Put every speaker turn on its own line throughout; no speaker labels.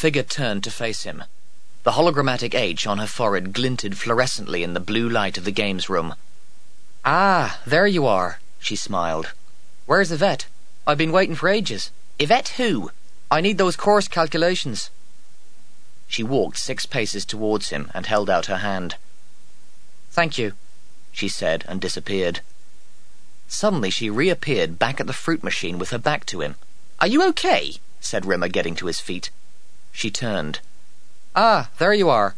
figure turned to face him. The hologrammatic H on her forehead glinted fluorescently in the blue light of the games room. Ah, there you are, she smiled. Where's Yvette? I've been waiting for ages. Yvette who? I need those course calculations. She walked six paces towards him and held out her hand. Thank you, she said and disappeared. Suddenly she reappeared back at the fruit machine with her back to him. Are you okay? said Rimmer, getting to his feet. She turned. Ah, there you are.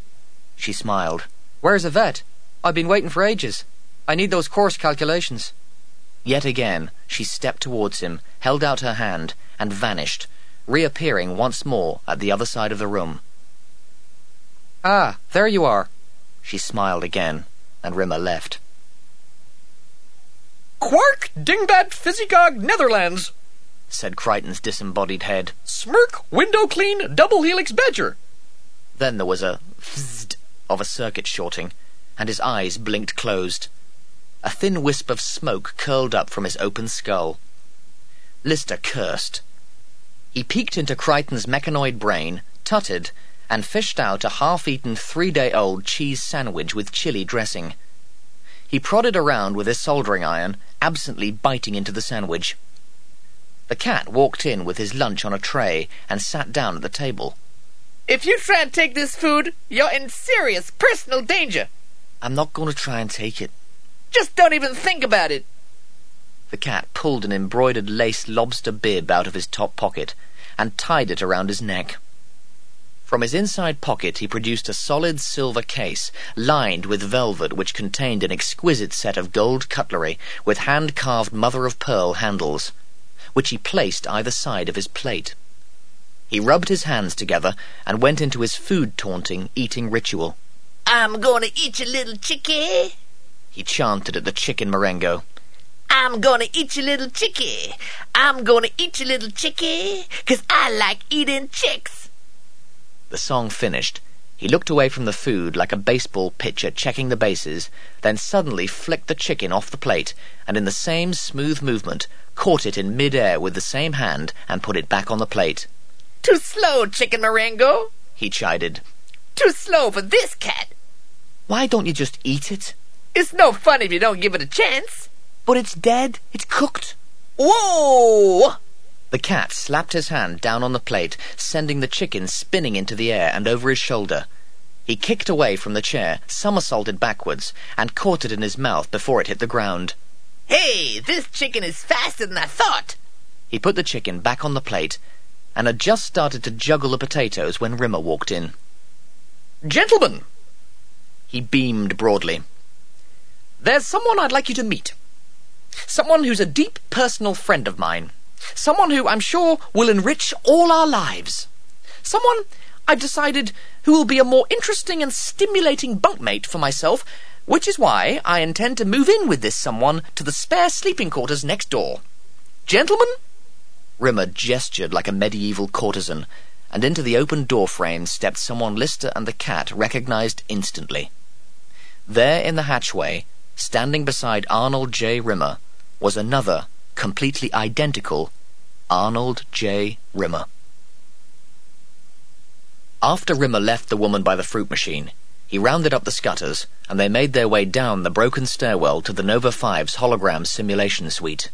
She smiled. Where's Yvette? I've been waiting for ages. I need those course calculations. Yet again she stepped towards him, held out her hand, and vanished, reappearing once more at the other side of the room. Ah, there you are. She smiled again, and Rimmer left.
Quark Dingbat Physicog Netherlands,
said Kryten's disembodied head.
Smirk Window Clean Double Helix Badger.
Then there was a fzzd of a circuit shorting, and his eyes blinked closed. A thin wisp of smoke curled up from his open skull. Lister cursed. He peeked into Kryten's mechanoid brain, tutted, and fished out a half-eaten three-day-old cheese sandwich with chili dressing. He prodded around with his soldering iron, absently biting into the sandwich. The cat walked in with his lunch on a tray and sat down at the table.
If you try and take this food, you're in serious personal danger.
I'm not going to try and take it.
Just don't even think about it.
The cat pulled an embroidered lace lobster bib out of his top pocket and tied it around his neck. From his inside pocket he produced a solid silver case, lined with velvet which contained an exquisite set of gold cutlery with hand-carved mother-of-pearl handles, which he placed either side of his plate. He rubbed his hands together and went into his food-taunting eating ritual.
I'm gonna eat your little chickie,
he chanted at the chicken Marengo.
I'm gonna eat your little chickie. I'm gonna eat your little chickie, 'cause I like eating chicks.
The song finished. He looked away from the food like a baseball pitcher checking the bases, then suddenly flicked the chicken off the plate, and in the same smooth movement caught it in mid-air with the same hand and put it back on the plate.
Too slow, Chicken Marengo,
he chided.
Too slow for this cat.
Why don't you just eat it?
It's no fun if you don't give it a chance.
But it's dead. It's cooked.
Whoa!
The cat slapped his hand down on the plate, sending the chicken spinning into the air and over his shoulder. He kicked away from the chair, somersaulted backwards, and caught it in his mouth before it hit the ground.
Hey, this chicken is faster than I thought!
He put the chicken back on the plate, and had just started to juggle the potatoes when Rimmer walked in.
Gentlemen!
He beamed broadly.
There's someone I'd like you to meet. Someone who's a deep personal friend of mine. Someone who I'm sure will enrich all our lives. Someone I've decided who will be a more interesting and stimulating bunkmate for myself, which is why I intend to move in with this someone to the spare sleeping quarters next door. Gentlemen?
Rimmer gestured like a medieval courtesan, and into the open door frame stepped someone Lister and the cat recognized instantly. There in the hatchway, standing beside Arnold J. Rimmer, was another completely identical Arnold J. Rimmer. After Rimmer left the woman by the fruit machine, he rounded up the scutters, and they made their way down the broken stairwell to the Nova 5's hologram simulation suite.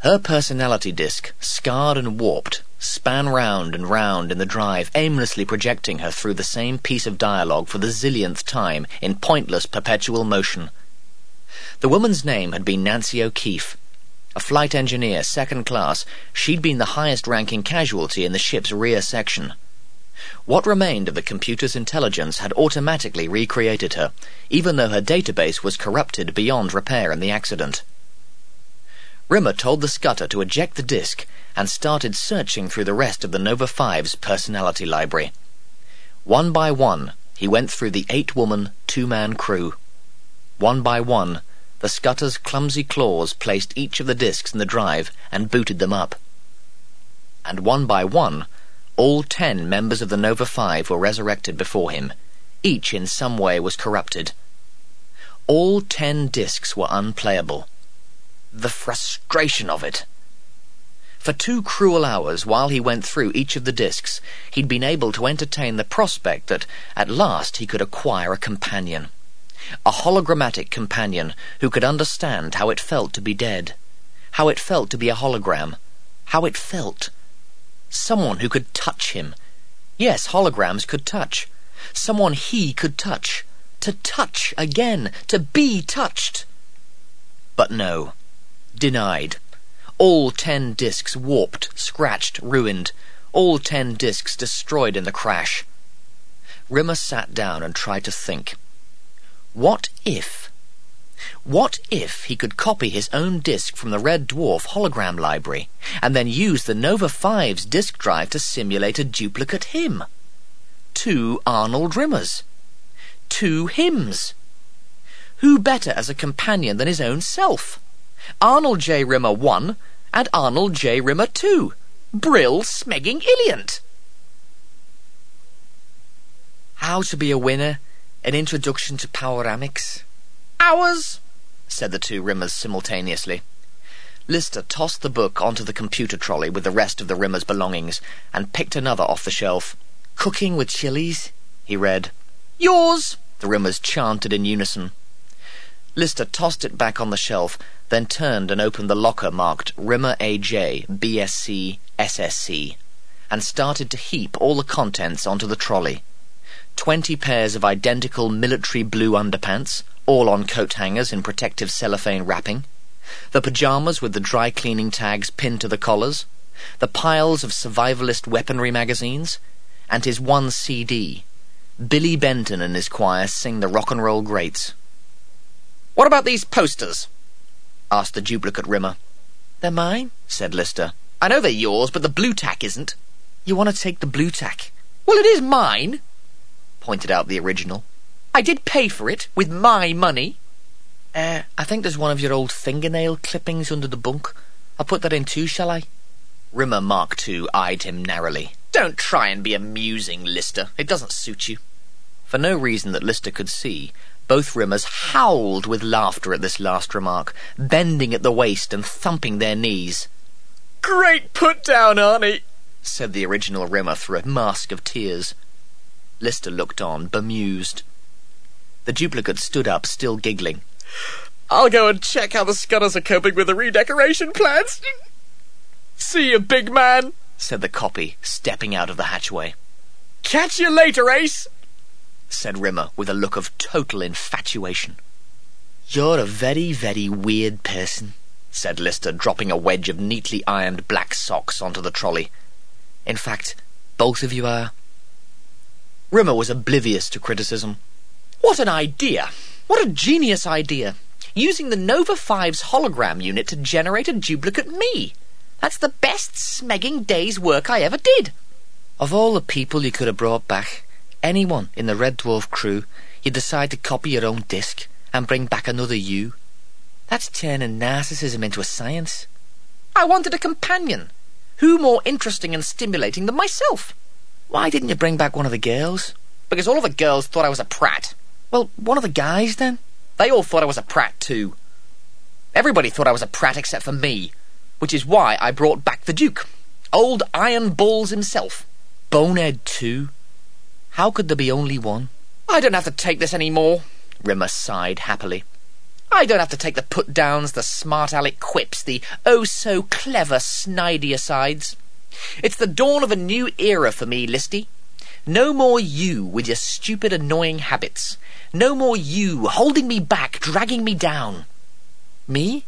Her personality disk, scarred and warped, span round and round in the drive, aimlessly projecting her through the same piece of dialogue for the zillionth time in pointless perpetual motion. The woman's name had been Nancy O'Keefe, a flight engineer, second class, she'd been the highest ranking casualty in the ship's rear section. What remained of the computer's intelligence had automatically recreated her, even though her database was corrupted beyond repair in the accident. Rimmer told the scutter to eject the disk and started searching through the rest of the Nova 5's personality library. One by one, he went through the eight-woman, two-man crew. One by one, the scutter's clumsy claws placed each of the disks in the drive and booted them up. And one by one, all ten members of the Nova Five were resurrected before him. Each in some way was corrupted. All ten disks were unplayable. The frustration of it! For two cruel hours, while he went through each of the discs, he'd been able to entertain the prospect that at last he could acquire a companion. A hologrammatic companion who could understand how it felt to be dead, how it felt to be a hologram, how it felt. Someone who could touch him. Yes, holograms could touch. Someone he could touch. To touch again, to be touched. But no. Denied. All ten discs warped, scratched, ruined. All ten discs destroyed in the crash. Rimmer sat down and tried to think. What if? What if he could copy his own disk from the Red Dwarf hologram library and then use the Nova 5's disk drive to simulate a duplicate him? Two Arnold Rimmers. Two hims. Who better as a companion than his own self? Arnold J. Rimmer 1 and Arnold J. Rimmer 2. Brill Smegging Illiant. How to be a winner an introduction to Poweramics?
Ours,
said the two Rimmers simultaneously. Lister tossed the book onto the computer trolley with the rest of the Rimmers' belongings and picked another off the shelf. Cooking with chilies, he read.
Yours,
the Rimmers chanted in unison. Lister tossed it back on the shelf, then turned and opened the locker marked Rimmer AJ, BSc, SSC, and started to heap all the contents onto the trolley twenty pairs of identical military blue underpants, all on coat hangers in protective cellophane wrapping, the pyjamas with the dry cleaning tags pinned to the collars, the piles of survivalist weaponry magazines, and his one CD. Billy Benton and his choir sing the rock and roll greats.
What about these posters?
asked the duplicate Rimmer.
They're mine,
said Lister.
I know they're yours, but the blue tack isn't.
You want to take the blue tack?
Well, it is mine
pointed out the original.
I did pay for it with my money.
Uh, I think there's one of your old fingernail clippings under the bunk. I'll put that in too, shall I?
Rimmer Mark II eyed him narrowly.
Don't try and be amusing, Lister. It doesn't suit you.
For no reason that Lister could see, both Rimmers howled with laughter at this last remark, bending at the waist and thumping their knees.
Great put down, Arnie,
said the original Rimmer through a mask of tears. Lister looked on, bemused. The duplicate stood up, still giggling.
I'll go and check how the Scutters are coping with the redecoration plans. See you, big man,
said the copy, stepping out of the hatchway.
Catch you later, Ace,
said Rimmer with a look of total infatuation.
You're a very, very weird person,
said Lister, dropping a wedge of neatly ironed black socks onto the trolley.
In fact, both of you are.
Rimmer was oblivious to criticism.
What an idea! What a genius idea! Using the Nova 5's hologram unit to generate a duplicate me. That's the best smegging day's work I ever did.
Of all the people you could have brought back, anyone in the Red Dwarf crew, you decide to copy your own disc and bring back another you. That's turning narcissism into a science.
I wanted a companion. Who more interesting and stimulating than myself?
Why didn't you bring back one of the girls?
Because all of the girls thought I was a prat.
Well, one of the guys then?
They all thought I was a prat too. Everybody thought I was a prat except for me, which is why I brought back the Duke. Old Iron Balls himself.
Bonehead too? How could there be only one?
I don't have to take this any more.
Rimmer sighed happily.
I don't have to take the put downs, the smart aleck quips, the oh so clever snidey asides. It's the dawn of a new era for me, Listy. No more you with your stupid, annoying habits. No more you holding me back, dragging me down.
Me?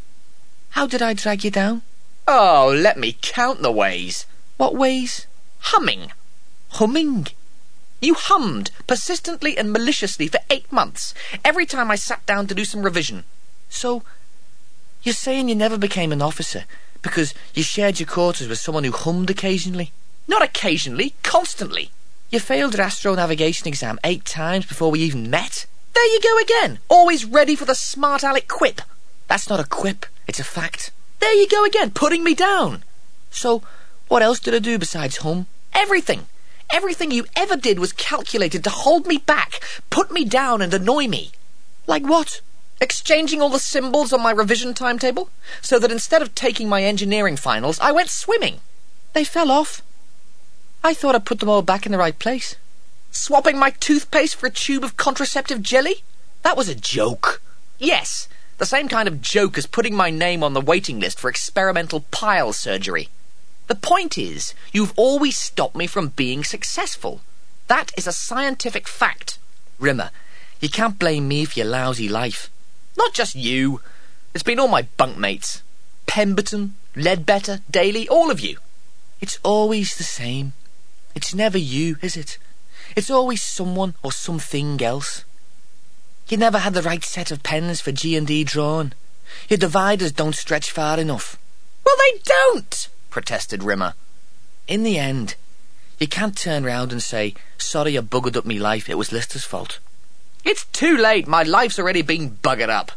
How did I drag you down?
Oh, let me count the ways.
What ways?
Humming.
Humming?
You hummed persistently and maliciously for eight months, every time I sat down to do some revision.
So, you're saying you never became an officer because you shared your quarters with someone who hummed occasionally?
Not occasionally, constantly.
You failed your astro navigation exam eight times before we even met.
There you go again, always ready for the smart aleck quip.
That's not a quip, it's a fact.
There you go again, putting me down.
So, what else did I do besides hum?
Everything. Everything you ever did was calculated to hold me back, put me down, and annoy me.
Like what?
Exchanging all the symbols on my revision timetable, so that instead of taking my engineering finals, I went swimming.
They fell off. I thought I'd put them all back in the right place.
Swapping my toothpaste for a tube of contraceptive jelly?
That was a joke.
Yes, the same kind of joke as putting my name on the waiting list for experimental pile surgery. The point is, you've always stopped me from being successful. That is a scientific fact.
Rimmer, you can't blame me for your lousy life.
Not just you. It's been all my bunkmates. Pemberton, Ledbetter, Daly, all of you.
It's always the same. It's never you, is it? It's always someone or something else. You never had the right set of pens for G&D drawn. Your dividers don't stretch far enough.
Well, they don't, protested Rimmer.
In the end, you can't turn round and say, sorry I buggered up me life, it was Lister's fault.
It's too late, my life's already been buggered up.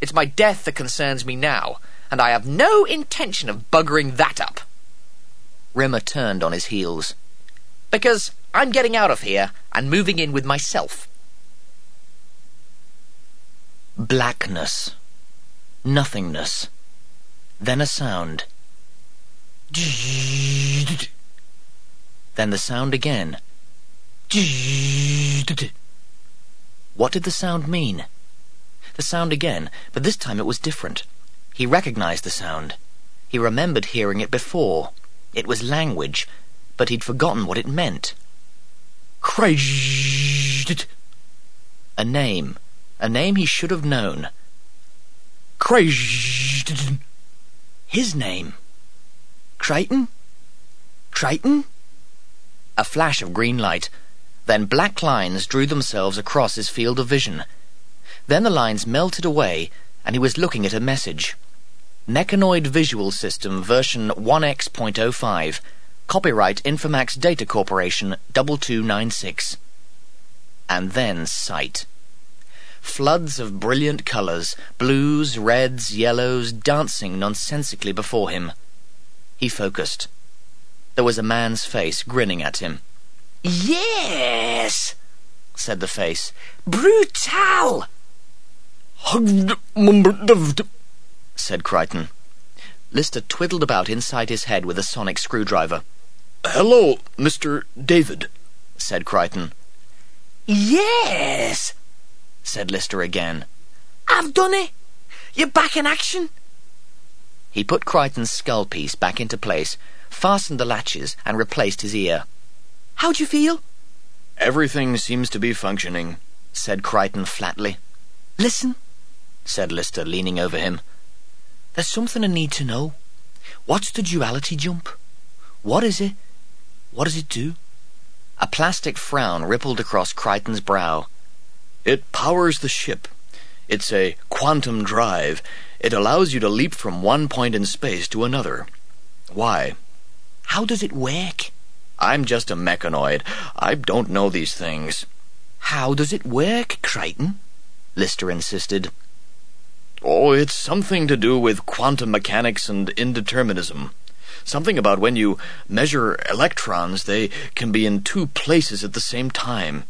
It's my death that concerns me now, and I have no intention of buggering that up.
Rimmer turned on his heels.
Because I'm getting out of here and moving in with myself.
Blackness. Nothingness. Then a sound. Then the sound again. What did the sound mean? The sound again, but this time it was different. He recognized the sound. He remembered hearing it before. It was language, but he'd forgotten what it meant. A name. A name he should have known. His name. Kryten? Kryten? A flash of green light. Then black lines drew themselves across his field of vision. Then the lines melted away, and he was looking at a message. Mechanoid Visual System version 1x.05. Copyright Informax Data Corporation 2296. And then sight. Floods of brilliant colours, blues, reds, yellows, dancing nonsensically before him. He focused. There was a man's face grinning at him.
Yes, said the face.
Brutal! said Kryten. Lister twiddled about inside his head with a sonic screwdriver.
Hello, Mr. David,
said Kryten.
Yes,
said Lister again.
I've done it. You're back in action.
He put Kryten's skull piece back into place, fastened the latches, and replaced his ear.
How'd you feel?
Everything seems to be functioning,
said Kryten flatly.
Listen,
said Lister, leaning over him.
There's something I need to know. What's the duality jump? What is it? What does it do?
A plastic frown rippled across Kryten's brow.
It powers the ship. It's a quantum drive. It allows you to leap from one point in space to another. Why?
How does it work?
I'm just a mechanoid. I don't know these things.
How does it work, Kryten?
Lister insisted.
Oh, it's something to do with quantum mechanics and indeterminism. Something about when you measure electrons, they can be in two places at the same time.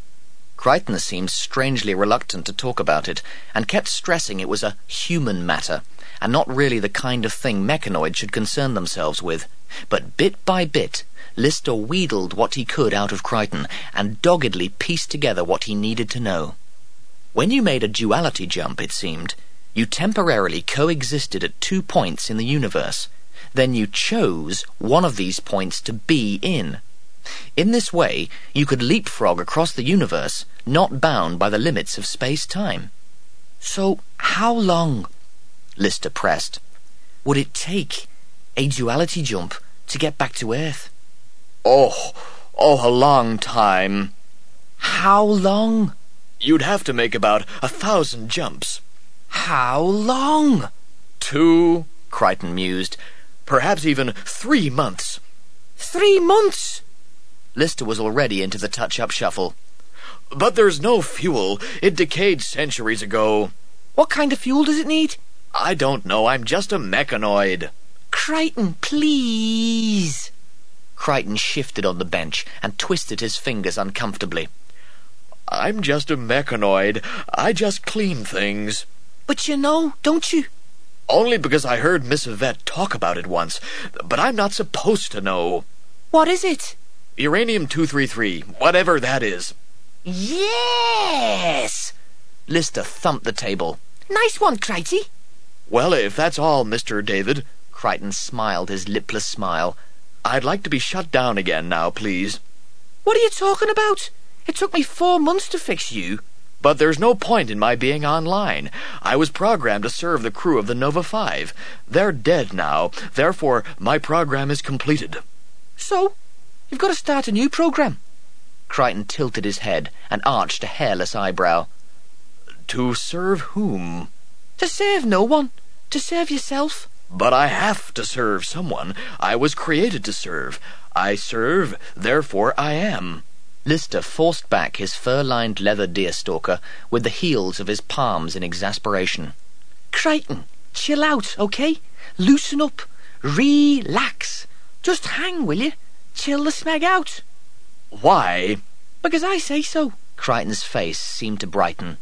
Kryten seemed strangely reluctant to talk about it, and kept stressing it was a human matter, and not really the kind of thing mechanoids should concern themselves with. But bit by bit, Lister wheedled what he could out of Kryten, and doggedly pieced together what he needed to know. When you made a duality jump, it seemed, you temporarily coexisted at two points in the universe. Then you chose one of these points to be in. In this way, you could leapfrog across the universe, not bound by the limits of space-time.
So, how long,
Lister pressed,
would it take a duality jump to get back to Earth?
Oh, oh, a long time.
How long?
You'd have to make about a thousand jumps.
How long?
Two, Kryten mused. Perhaps even three months.
Three months?
Lister was already into the touch-up shuffle.
But there's no fuel. It decayed centuries ago.
What kind of fuel does it need?
I don't know. I'm just a mechanoid.
Kryten, please.
Kryten shifted on the bench and twisted his fingers uncomfortably.
I'm just a mechanoid. I just clean things.
But you know, don't you?
Only because I heard Miss Yvette talk about it once. But I'm not supposed to know.
What is it?
Uranium-233, whatever that is.
Yes!
Lister thumped the table.
Nice one, Kryten.
Well, if that's all, Mr. David,
Kryten smiled his lipless smile.
I'd like to be shut down again now, please.
What are you talking about? It took me four months to fix you.
But there's no point in my being online. I was programmed to serve the crew of the Nova 5. They're dead now, therefore my program is completed.
So, you've got to start a new program.
Kryten tilted his head and arched a hairless eyebrow.
To serve whom?
To serve no one. To serve yourself.
But I have to serve someone. I was created to serve. I serve, therefore I am.
Lister forced back his fur-lined leather deerstalker with the heels of his palms in exasperation.
Kryten, chill out, okay? Loosen up. Relax. Just hang, will you? Chill the smeg out.
Why?
Because I say so.
Kryten's face seemed to brighten.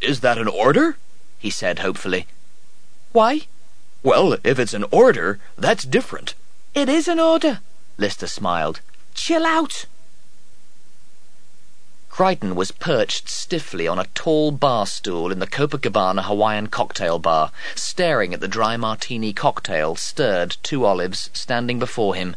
Is that an order?
he said hopefully.
Why?
Well, if it's an order, that's different.
It is an order.
Lister smiled.
Chill out.
Kryten was perched stiffly on a tall bar stool in the Copacabana Hawaiian cocktail bar, staring at the dry martini cocktail, stirred, two olives, standing before him.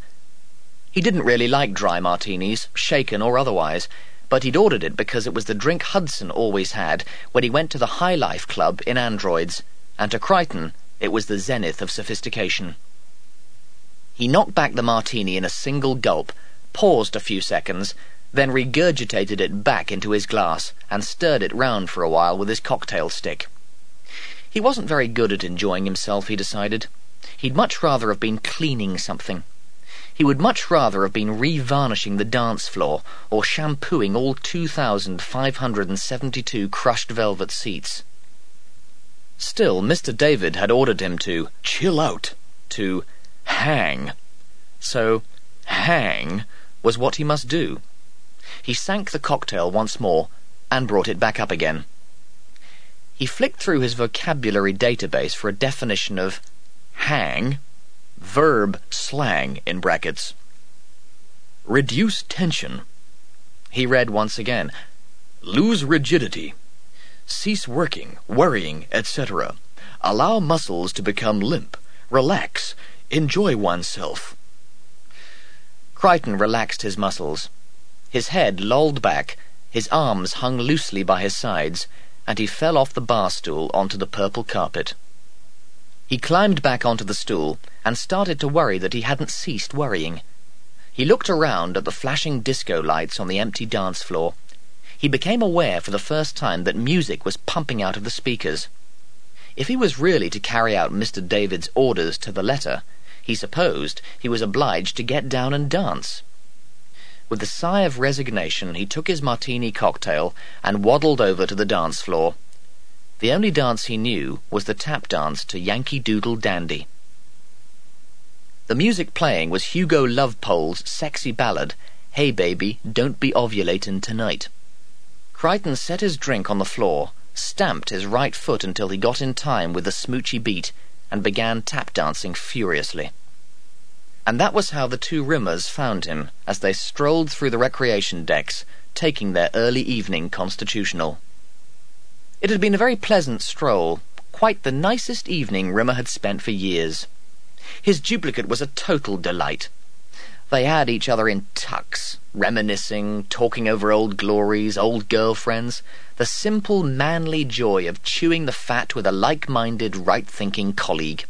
He didn't really like dry martinis, shaken or otherwise, but he'd ordered it because it was the drink Hudson always had when he went to the High Life Club in Androids, and to Kryten it was the zenith of sophistication. He knocked back the martini in a single gulp, paused a few seconds, then regurgitated it back into his glass and stirred it round for a while with his cocktail stick. He wasn't very good at enjoying himself, he decided. He'd much rather have been cleaning something. He would much rather have been re-varnishing the dance floor or shampooing all 2,572 crushed velvet seats. Still, Mr. David had ordered him to chill out, to hang. So, hang was what he must do. He sank the cocktail once more and brought it back up again. He flicked through his vocabulary database for a definition of hang, verb slang in brackets. Reduce tension. He read once again. Lose rigidity. Cease working, worrying, etc. Allow muscles to become limp. Relax. Enjoy oneself. Kryten relaxed his muscles. His head lolled back, his arms hung loosely by his sides, and he fell off the bar stool onto the purple carpet. He climbed back onto the stool and started to worry that he hadn't ceased worrying. He looked around at the flashing disco lights on the empty dance floor. He became aware for the first time that music was pumping out of the speakers. If he was really to carry out Mr. David's orders to the letter, he supposed he was obliged to get down and dance. With a sigh of resignation, he took his martini cocktail and waddled over to the dance floor. The only dance he knew was the tap dance to Yankee Doodle Dandy. The music playing was Hugo Lovepole's sexy ballad, Hey Baby, Don't Be Ovulatin' Tonight. Kryten set his drink on the floor, stamped his right foot until he got in time with the smoochy beat, and began tap dancing furiously. And that was how the two Rimmers found him as they strolled through the recreation decks, taking their early evening constitutional. It had been a very pleasant stroll, quite the nicest evening Rimmer had spent for years. His duplicate was a total delight. They had each other in tucks, reminiscing, talking over old glories, old girlfriends, the simple manly joy of chewing the fat with a like-minded, right-thinking colleague.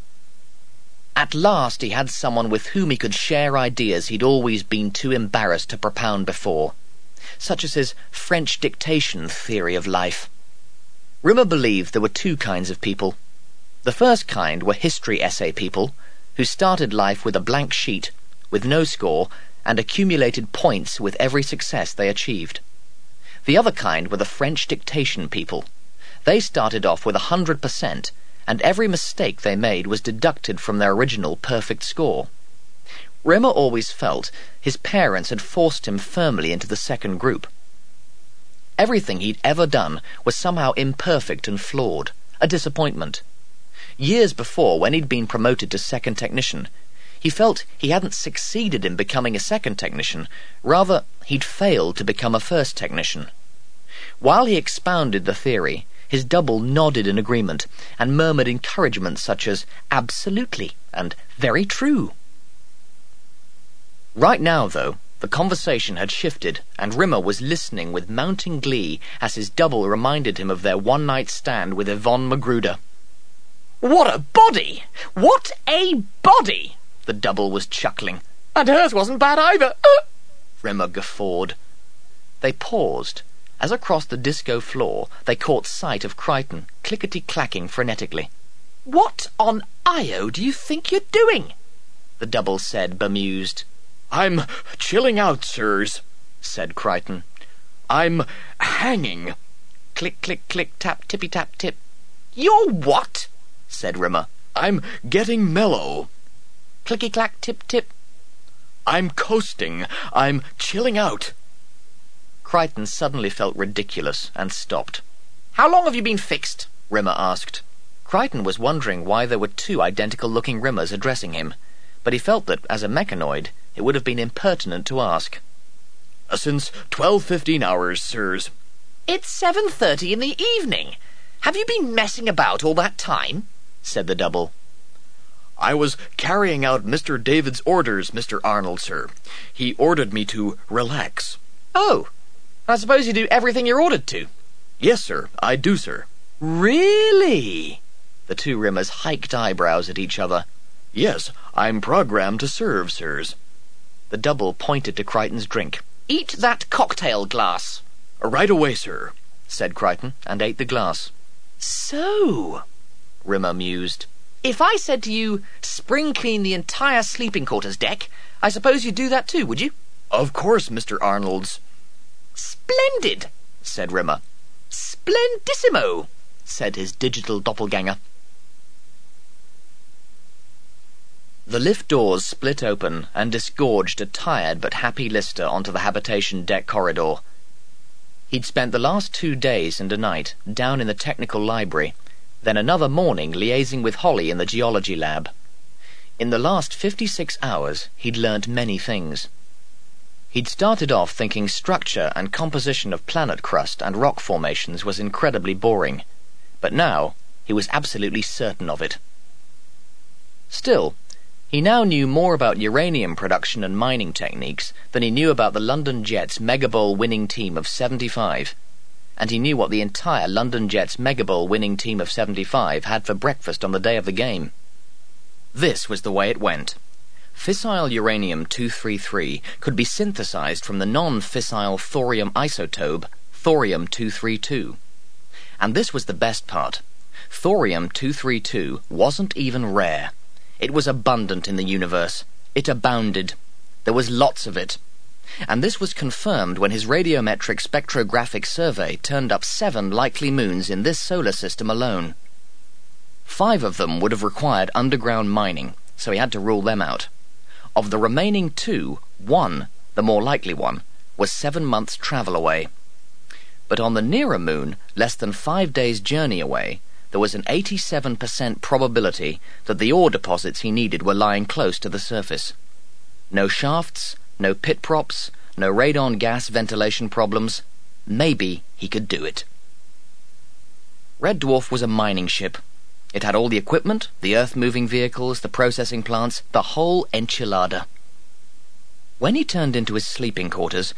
At last he had someone with whom he could share ideas he'd always been too embarrassed to propound before, such as his French dictation theory of life. Rimmer believed there were two kinds of people. The first kind were history essay people, who started life with a blank sheet, with no score, and accumulated points with every success they achieved. The other kind were the French dictation people. They started off with a hundred percent and every mistake they made was deducted from their original perfect score. Rimmer always felt his parents had forced him firmly into the second group. Everything he'd ever done was somehow imperfect and flawed, a disappointment. Years before, when he'd been promoted to second technician, he felt he hadn't succeeded in becoming a second technician, rather, he'd failed to become a first technician. While he expounded the theory, his double nodded in agreement and murmured encouragements such as absolutely and very true. Right now, though, the conversation had shifted, and Rimmer was listening with mounting glee as his double reminded him of their one night stand with Yvonne Magruder.
What a body! What a body!
The double was chuckling.
And hers wasn't bad either. Uh!
Rimmer guffawed. They paused. As across the disco floor, they caught sight of Kryten, clickety-clacking frenetically.
What on Io do you think you're doing?
The double said, bemused.
I'm chilling out, sirs, said Kryten. I'm hanging.
Click, click, click, tap, tippy, tap, tip.
You're what?
said Rimmer.
I'm getting mellow.
Clicky clack tip tip.
I'm coasting. I'm chilling out.
Kryten suddenly felt ridiculous and stopped.
How long have you been fixed?
Rimmer asked. Kryten was wondering why there were two identical looking Rimmers addressing him, but he felt that, as a mechanoid, it would have been impertinent to ask.
Uh, since twelve fifteen hours, sirs.
It's seven thirty in the evening. Have you been messing about all that time?
said the double.
I was carrying out Mr. David's orders, Mr. Arnold, sir. He ordered me to relax.
Oh, I suppose you do everything you're ordered to.
Yes, sir, I do, sir.
Really?
The two Rimmers hiked eyebrows at each other.
Yes, I'm programmed to serve, sirs.
The double pointed to Kryten's drink.
Eat that cocktail glass.
Right away, sir,
said Kryten, and ate the glass.
So,
Rimmer mused.
If I said to you, spring clean the entire sleeping quarters deck, I suppose you'd do that too, would you?
Of course, Mr. Arnold's.
Splendid, said Rimmer. Splendissimo, said his digital doppelganger.
The lift doors split open and disgorged a tired but happy Lister onto the habitation deck corridor. He'd spent the last two days and a night down in the technical library, then another morning liaising with Holly in the geology lab. In the last fifty-six hours, he'd learnt many things. He'd started off thinking structure and composition of planet crust and rock formations was incredibly boring, but now he was absolutely certain of it. Still, he now knew more about uranium production and mining techniques than he knew about the London Jets Mega Bowl winning team of 75. And he knew what the entire London Jets Mega Bowl winning team of 75 had for breakfast on the day of the game. This was the way it went. Fissile uranium-233 could be synthesized from the non-fissile thorium isotope thorium-232. And this was the best part. Thorium-232 wasn't even rare. It was abundant in the universe. It abounded. There was lots of it. And this was confirmed when his radiometric spectrographic survey turned up seven likely moons in this solar system alone. Five of them would have required underground mining, so he had to rule them out. Of the remaining two, one, the more likely one, was seven months' travel away. But on the nearer moon, less than five days' journey away, there was an 87% probability that the ore deposits he needed were lying close to the surface. No shafts, no pit props, no radon gas ventilation problems. Maybe he could do it. Red Dwarf was a mining ship. It had all the equipment, the earth-moving vehicles, the processing plants, the whole enchilada. When he turned into his sleeping quarters,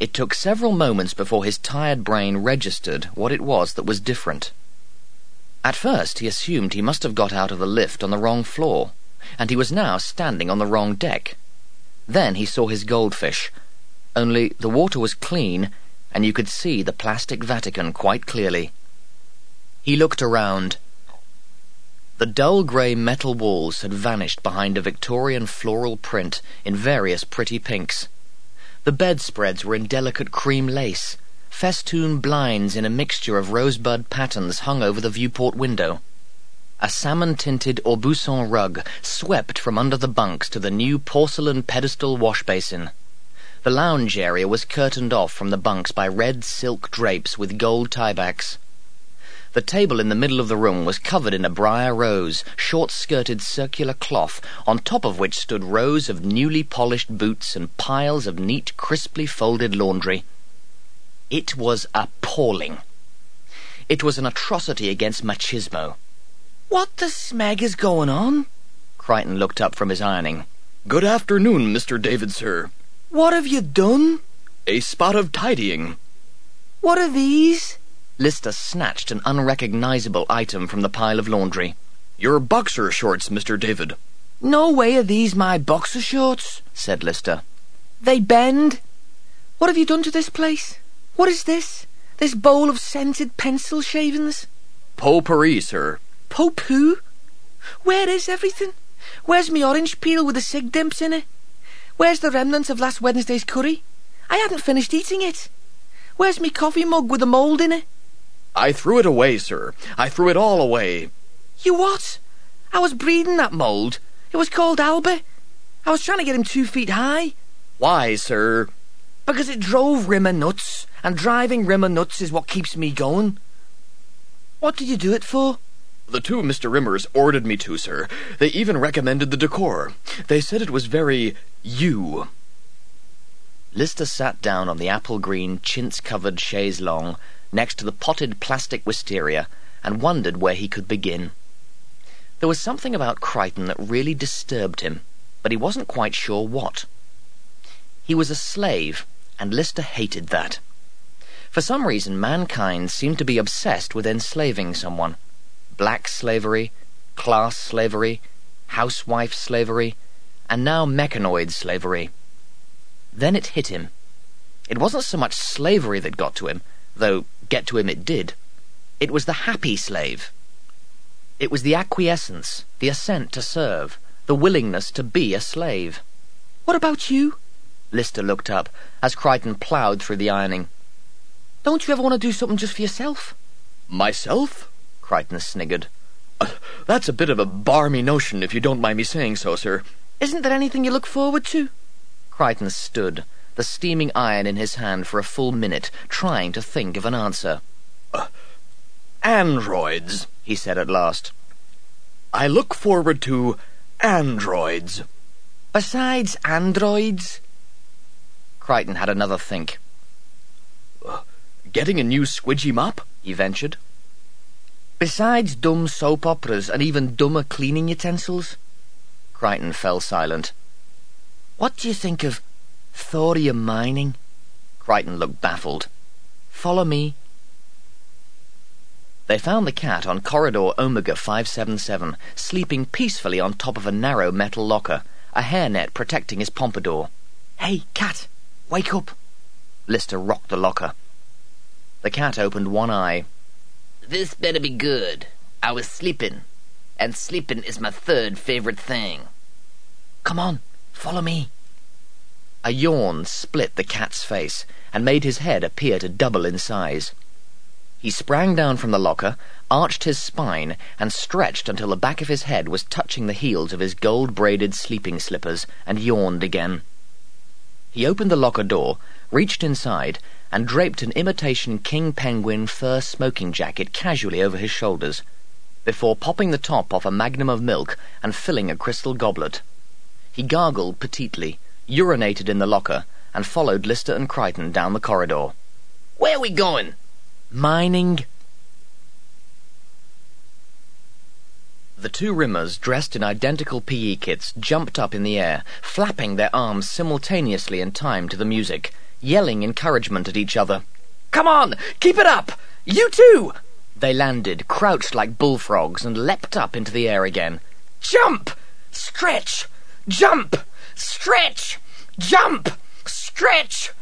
it took several moments before his tired brain registered what it was that was different. At first he assumed he must have got out of the lift on the wrong floor, and he was now standing on the wrong deck. Then he saw his goldfish, only the water was clean, and you could see the plastic Vatican quite clearly. He looked around. The dull grey metal walls had vanished behind a Victorian floral print in various pretty pinks. The bedspreads were in delicate cream lace, Festoon blinds in a mixture of rosebud patterns hung over the viewport window. A salmon-tinted Aubusson rug swept from under the bunks to the new porcelain pedestal wash basin. The lounge area was curtained off from the bunks by red silk drapes with gold tiebacks. The table in the middle of the room was covered in a briar rose, short-skirted circular cloth, on top of which stood rows of newly polished boots and piles of neat, crisply folded laundry. It was appalling. It was an atrocity against machismo.
What the smeg is going on?
Kryten looked up from his ironing.
Good afternoon, Mr. David, sir.
What have you done?
A spot of tidying.
What are these?
Lister snatched an unrecognizable item from the pile of laundry.
Your boxer shorts, Mr. David.
No way are these my boxer shorts,
said Lister.
They bend. What have you done to this place? What is this? This bowl of scented pencil shavings?
Potpourri, sir.
Pot-poo? Where is everything? Where's me orange peel with the sig dimps in it? Where's the remnants of last Wednesday's curry? I hadn't finished eating it. Where's me coffee mug with the mould in it?
I threw it away, sir. I threw it all away.
You what? I was breeding that mould. It was called Albert. I was trying to get him two feet high.
Why, sir?
Because it drove Rimmer nuts, and driving Rimmer nuts is what keeps me going. What did you do it for?
The two Mr. Rimmers ordered me to, sir. They even recommended the decor. They said it was very you.
Lister sat down on the apple green, chintz covered chaise longue next to the potted plastic wisteria and wondered where he could begin. There was something about Kryten that really disturbed him, but he wasn't quite sure what. He was a slave, and Lister hated that. For some reason, mankind seemed to be obsessed with enslaving someone. Black slavery, class slavery, housewife slavery, and now mechanoid slavery. Then it hit him. It wasn't so much slavery that got to him, though get to him it did. It was the happy slave. It was the acquiescence, the assent to serve, the willingness to be a slave.
What about you?
Lister looked up as Kryten ploughed through the ironing.
Don't you ever want to do something just for yourself?
Myself?
Kryten sniggered.
Uh, that's a bit of a barmy notion, if you don't mind me saying so, sir.
Isn't there anything you look forward to?
Kryten stood, the steaming iron in his hand for a full minute, trying to think of an answer.
Uh, androids, he said at last. I look forward to androids.
Besides androids?
Kryten had another think.
Uh, getting a new squidgy mop? he ventured.
Besides dumb soap operas and even dumber cleaning utensils?
Kryten fell silent.
What do you think of thorium mining?
Kryten looked baffled.
Follow me.
They found the cat on corridor Omega 577, sleeping peacefully on top of a narrow metal locker, a hairnet protecting his pompadour.
Hey, cat, wake up.
Lister rocked the locker. The cat opened one eye.
This better be good. I was sleeping, and sleeping is my third favorite thing.
Come on, follow me.
A yawn split the cat's face and made his head appear to double in size. He sprang down from the locker, arched his spine, and stretched until the back of his head was touching the heels of his gold-braided sleeping slippers, and yawned again. He opened the locker door, reached inside, and draped an imitation king penguin fur smoking jacket casually over his shoulders, before popping the top off a magnum of milk and filling a crystal goblet. He gargled petitely, urinated in the locker, and followed Lister and Kryten down the corridor.
Where are we going?
Mining.
The two rimmers, dressed in identical PE kits, jumped up in the air, flapping their arms simultaneously in time to the music, yelling encouragement at each other.
Come on! Keep it up! You too!
They landed, crouched like bullfrogs, and leapt up into the air again.
Jump! Stretch! Jump! Stretch! Jump! Stretch!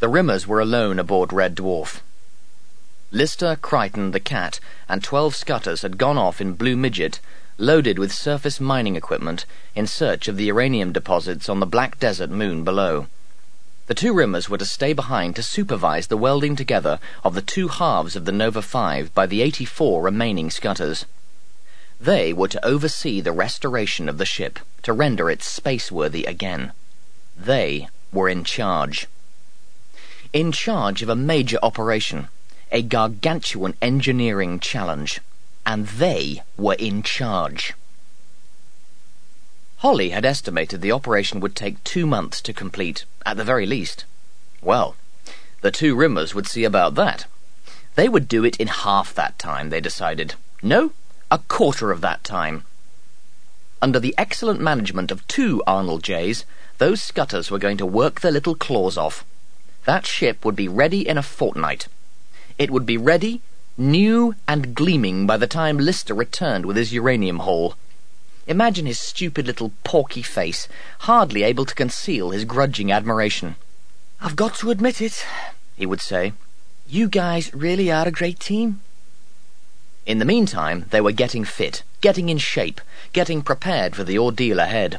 The Rimmers were alone aboard Red Dwarf. Lister, Kryten, the cat, and twelve scutters had gone off in Blue Midget, loaded with surface mining equipment, in search of the uranium deposits on the black desert moon below. The two Rimmers were to stay behind to supervise the welding together of the two halves of the Nova 5 by the 84 remaining scutters. They were to oversee the restoration of the ship, to render it spaceworthy again. They were in charge. In charge of a major operation, A gargantuan engineering challenge. And they were in charge. Holly had estimated the operation would take two months to complete, at the very least. Well, the two Rimmers would see about that. They would do it in half that time, they decided. No, a quarter of that time. Under the excellent management of two Arnold Jays, those scutters were going to work their little claws off. That ship would be ready in a fortnight. It would be ready, new and gleaming by the time Lister returned with his uranium haul. Imagine his stupid little porky face, hardly able to conceal his grudging admiration. I've got to admit it, he would say. You guys really are a great team. In the meantime, they were getting fit, getting in shape, getting prepared for the ordeal ahead.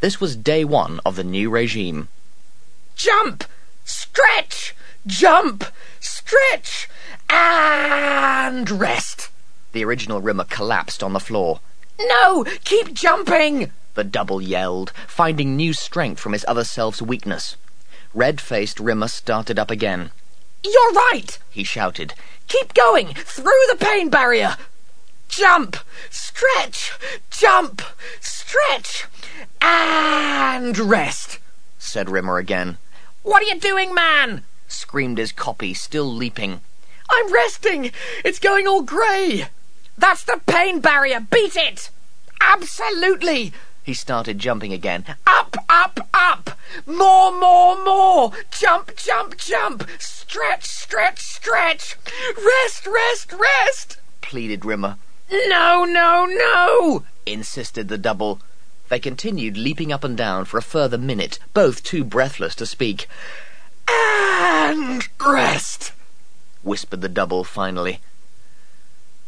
This was day one of the new regime.
Jump! Stretch! Jump! Stretch! And rest!
The original Rimmer collapsed on the floor.
No! Keep jumping!
The double yelled, finding new strength from his other self's weakness. Red-faced Rimmer started up again.
You're right!
He shouted.
Keep going! Through the pain barrier! Jump! Stretch! Jump! Stretch! And rest!
said Rimmer again.
What are you doing, man?
screamed his copy, still leaping.
I'm resting! It's going all grey! That's the pain barrier! Beat it! Absolutely!
He started jumping again.
Up, up, up! More, more, more! Jump, jump, jump! Stretch, stretch, stretch! Rest, rest, rest!
pleaded Rimmer.
No, no, no!
insisted the double. They continued leaping up and down for a further minute, both too breathless to speak.
And rest!
whispered the double finally.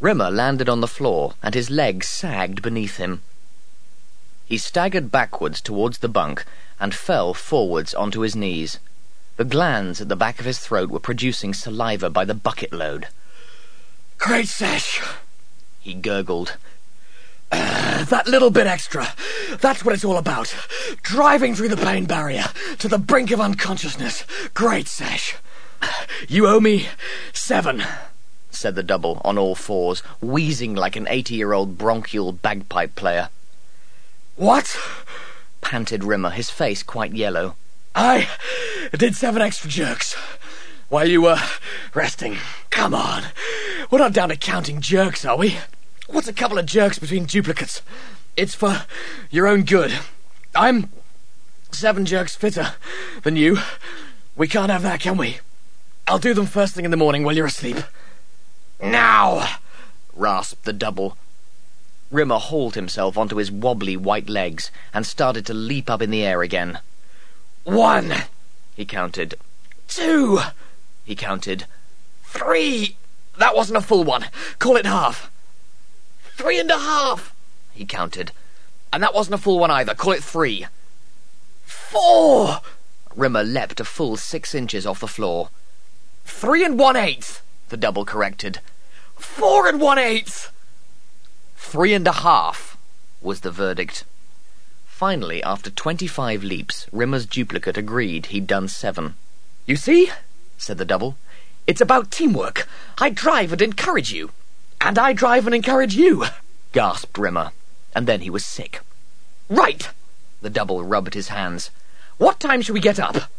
Rimmer landed on the floor, and his legs sagged beneath him. He staggered backwards towards the bunk and fell forwards onto his knees. The glands at the back of his throat were producing saliva by the bucket load.
Great sesh,
he gurgled.
Uh, that little bit extra. That's what it's all about. Driving through the pain barrier to the brink of unconsciousness. Great sesh. You owe me seven,
said the double on all fours, wheezing like an eighty-year-old bronchial bagpipe player.
What?
panted Rimmer, his face quite yellow.
I did seven extra jerks while you were resting. Come on. We're not down to counting jerks, are we? What's a couple of jerks between duplicates? It's for your own good. I'm seven jerks fitter than you. We can't have that, can we? I'll do them first thing in the morning while you're asleep. Now!
rasped the double. Rimmer hauled himself onto his wobbly white legs and started to leap up in the air again.
One,
he counted.
Two,
he counted.
Three! That wasn't a full one. Call it half. Three and a half,
he counted.
And that wasn't a full one either. Call it three. Four!
Rimmer leapt a full six inches off the floor.
Three and one eighth,
the double corrected.
Four and one eighth!
Three and a half, was the verdict. Finally, after twenty-five leaps, Rimmer's duplicate agreed he'd done seven.
You see, said the double, it's about teamwork. I drive and encourage you. And I drive and encourage you,
gasped Rimmer. And then he was sick.
Right,
the double rubbed his hands.
What time shall we get up?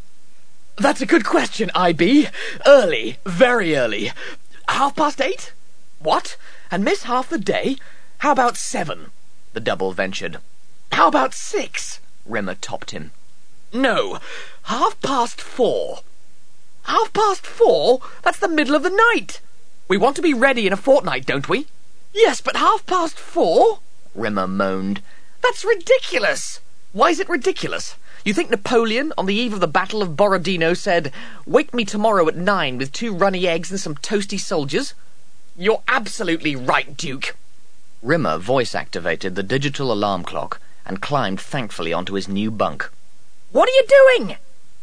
That's a good question, IB. Early, very early. Half past eight? What? And miss half the day? How about seven?
The double ventured.
How about six?
Rimmer topped him.
No, half past four. Half past four? That's the middle of the night. We want to be ready in a fortnight, don't we? Yes, but half past four?
Rimmer moaned.
That's ridiculous. Why is it ridiculous? You think Napoleon, on the eve of the Battle of Borodino, said, Wake me tomorrow at nine with two runny eggs and some toasty soldiers? You're absolutely right, Duke.
Rimmer voice activated the digital alarm clock and climbed thankfully onto his new bunk.
What are you doing?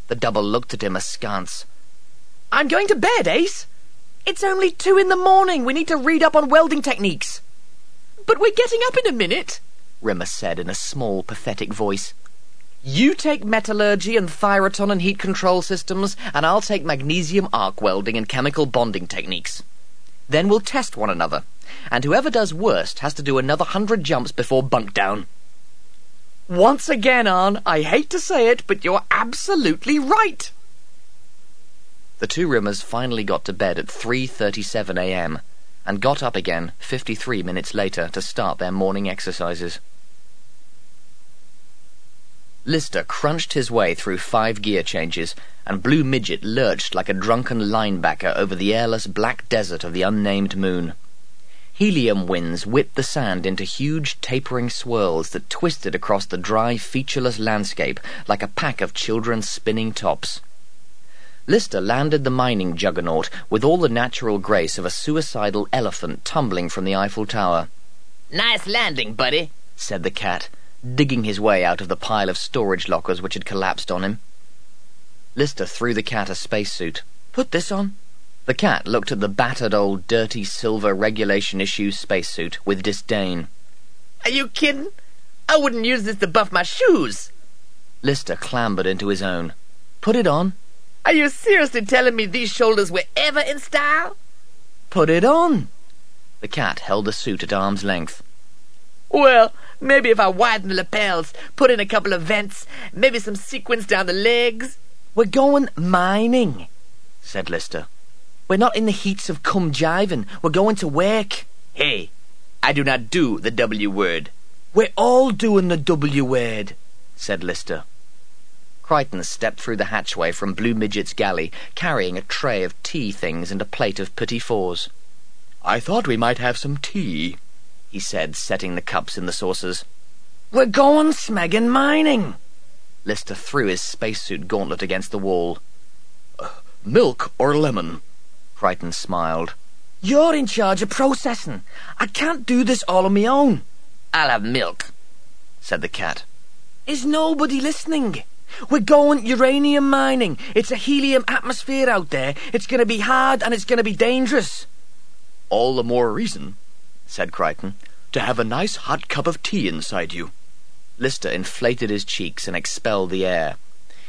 The double looked at him askance.
I'm going to bed, Ace. It's only two in the morning. We need to read up on welding techniques. But we're getting up in a minute,
Rimmer said in a small, pathetic voice.
You take metallurgy and thyroton and heat control systems, and I'll take magnesium arc welding and chemical bonding techniques. Then we'll test one another, and whoever does worst has to do another hundred jumps before bunk down. Once again, Arn, I hate to say it, but you're absolutely right.
The two Rimmers finally got to bed at 3.37 a.m. and got up again 53 minutes later to start their morning exercises. Lister crunched his way through five gear changes, and Blue Midget lurched like a drunken linebacker over the airless black desert of the unnamed moon. Helium winds whipped the sand into huge tapering swirls that twisted across the dry, featureless landscape like a pack of children's spinning tops. Lister landed the mining juggernaut with all the natural grace of a suicidal elephant tumbling from the Eiffel Tower.
Nice landing, buddy,
said the cat, digging his way out of the pile of storage lockers which had collapsed on him. Lister threw the cat a spacesuit.
Put this on.
The cat looked at the battered old dirty silver regulation issue spacesuit with disdain.
Are you kidding? I wouldn't use this to buff my shoes.
Lister clambered into his own. Put it on.
Are you seriously telling me these shoulders were ever in style?
Put it on.
The cat held the suit at arm's length.
Well, maybe if I widen the lapels, put in a couple of vents, maybe some sequins down the legs.
We're going mining, said Lister. We're not in the heats of cum jiving. We're going to work.
Hey, I do not do the W word.
We're all doing the W word, said Lister.
Kryten stepped through the hatchway from Blue Midget's galley, carrying a tray of tea things and a plate of petit fours.
I thought we might have some tea, he said, setting the cups in the saucers.
We're going smeggin' mining.
Lister threw his spacesuit gauntlet against the wall.
Uh, milk or lemon?
Kryten smiled.
You're in charge of processing. I can't do this all on my own.
I'll have milk,
said the cat.
Is nobody listening? We're going uranium mining. It's a helium atmosphere out there. It's going to be hard and it's going to be dangerous.
All the more reason, said Kryten, to have a nice hot cup of tea inside you.
Lister inflated his cheeks and expelled the air.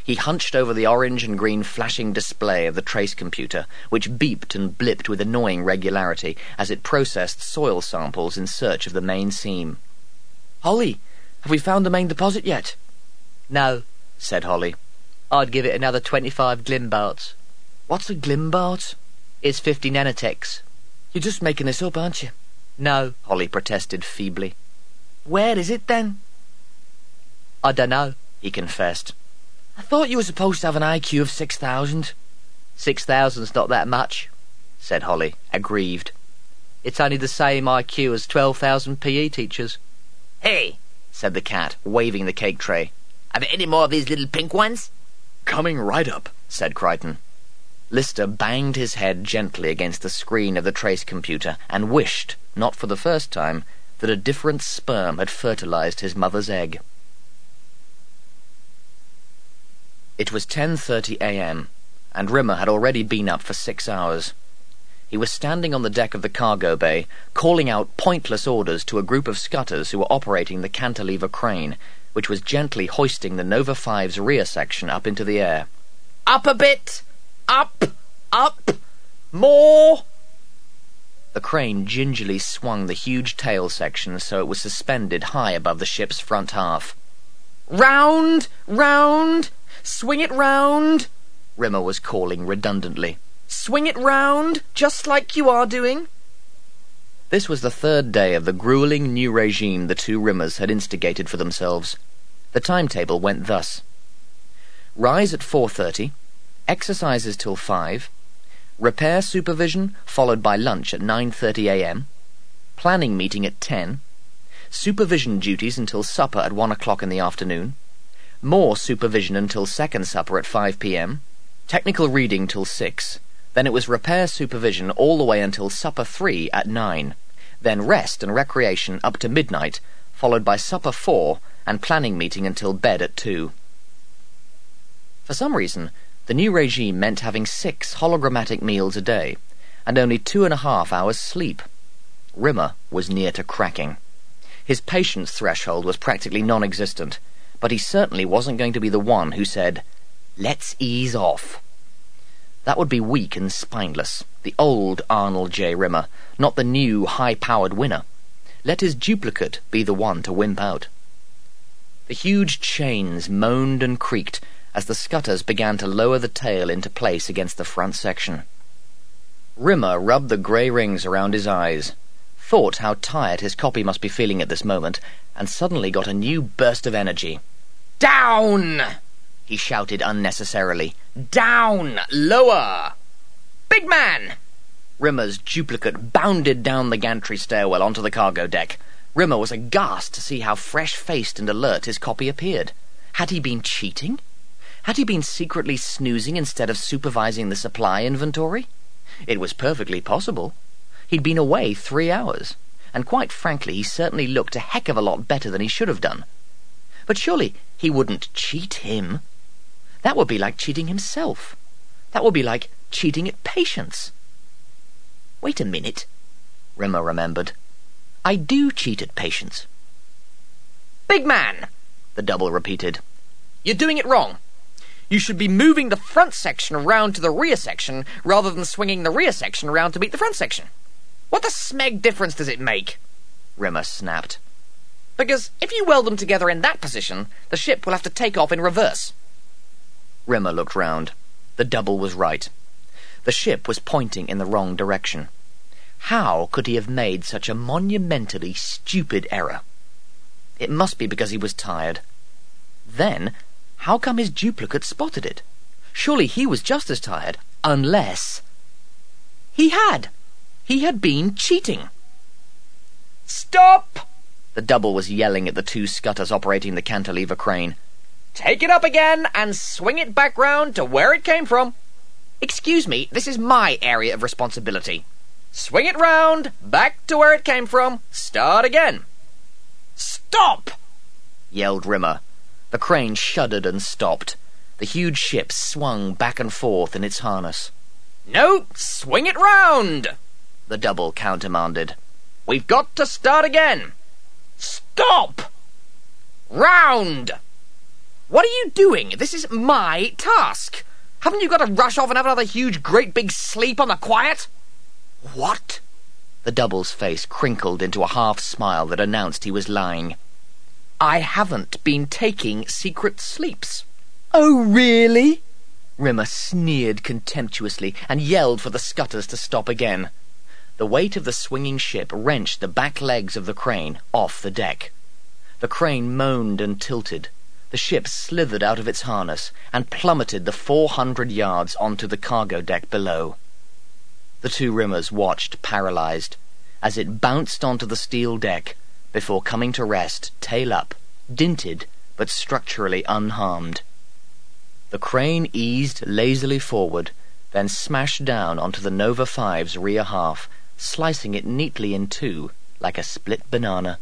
He hunched over the orange and green flashing display of the trace computer, which beeped and blipped with annoying regularity as it processed soil samples in search of the main seam.
Holly, have we found the main deposit yet?
No, said Holly. I'd give it another twenty-five glimbarts.
What's a glimbart?
It's fifty nanotecs.
You're just making this up, aren't you?
No,
Holly protested feebly.
Where is it, then?
I dunno,
he confessed.
I thought you were supposed to have an IQ of six thousand.
Six thousand's not that much,
said Holly, aggrieved.
It's only the same IQ as twelve thousand PE teachers.
Hey,
said the cat, waving the cake tray.
Are there any more of these little pink ones?
Coming right up,
said Kryten. Lister banged his head gently against the screen of the trace computer and wished, not for the first time, that a different sperm had fertilized his mother's egg. It was 10.30 a.m., and Rimmer had already been up for six hours. He was standing on the deck of the cargo bay, calling out pointless orders to a group of scutters who were operating the cantilever crane, which was gently hoisting the Nova 5's rear section up into the air.
Up a bit! Up! Up! More!
The crane gingerly swung the huge tail section so it was suspended high above the ship's front half.
Round! Round! Swing it round!
Rimmer was calling redundantly.
Swing it round, just like you are doing.
This was the third day of the grueling new regime the two Rimmers had instigated for themselves. The timetable went thus. Rise at 4.30, exercises till 5, repair supervision followed by lunch at 9.30 a.m., planning meeting at 10, supervision duties until supper at 1 o'clock in the afternoon, more supervision until second supper at 5 p.m., technical reading till 6, then it was repair supervision all the way until supper 3 at 9, then rest and recreation up to midnight, followed by supper 4 and planning meeting until bed at 2. For some reason, the new regime meant having six hologrammatic meals a day, and only two and a half hours sleep. Rimmer was near to cracking. His patience threshold was practically non-existent, but he certainly wasn't going to be the one who said, Let's ease off. That would be weak and spineless. The old Arnold J. Rimmer, not the new high-powered winner. Let his duplicate be the one to wimp out. The huge chains moaned and creaked as the scutters began to lower the tail into place against the front section. Rimmer rubbed the grey rings around his eyes, thought how tired his copy must be feeling at this moment, and suddenly got a new burst of energy.
Down! he shouted unnecessarily. Down! Lower! Big man!
Rimmer's duplicate bounded down the gantry stairwell onto the cargo deck. Rimmer was aghast to see how fresh-faced and alert his copy appeared. Had he been cheating? Had he been secretly snoozing instead of supervising the supply inventory? It was perfectly possible. He'd been away three hours, and quite frankly, he certainly looked a heck of a lot better than he should have done. But surely he wouldn't cheat him. That would be like cheating himself. That would be like cheating at patience. Wait a minute, Rimmer remembered. I do cheat at patience.
Big man, the double repeated. You're doing it wrong. You should be moving the front section around to the rear section rather than swinging the rear section around to meet the front section. What the smeg difference does it make? Rimmer snapped. Because if you weld them together in that position, the ship will have to take off in reverse.
Rimmer looked round. The double was right. The ship was pointing in the wrong direction. How could he have made such a monumentally stupid error? It must be because he was tired. Then how come his duplicate spotted it? Surely he was just as tired, unless... He had! He had been cheating!
Stop!
The double was yelling at the two scutters operating the cantilever crane.
Take it up again and swing it back round to where it came from. Excuse me, this is my area of responsibility. Swing it round, back to where it came from, start again. Stop! yelled Rimmer,
the crane shuddered and stopped. The huge ship swung back and forth in its harness.
No, swing it round, the double countermanded. We've got to start again. Stop! Round! What are you doing? This is my task. Haven't you got to rush off and have another huge, great big sleep on the quiet?
What? The double's face crinkled into a half smile that announced he was lying.
I haven't been taking secret sleeps.
Oh, really? Rimmer sneered contemptuously and yelled for the scutters to stop again. The weight of the swinging ship wrenched the back legs of the crane off the deck. The crane moaned and tilted. The ship slithered out of its harness and plummeted the four hundred yards onto the cargo deck below. The two Rimmers watched, paralyzed, as it bounced onto the steel deck before coming to rest, tail up, dinted but structurally unharmed. The crane eased lazily forward, then smashed down onto the Nova 5's rear half, slicing it neatly in two like a split banana.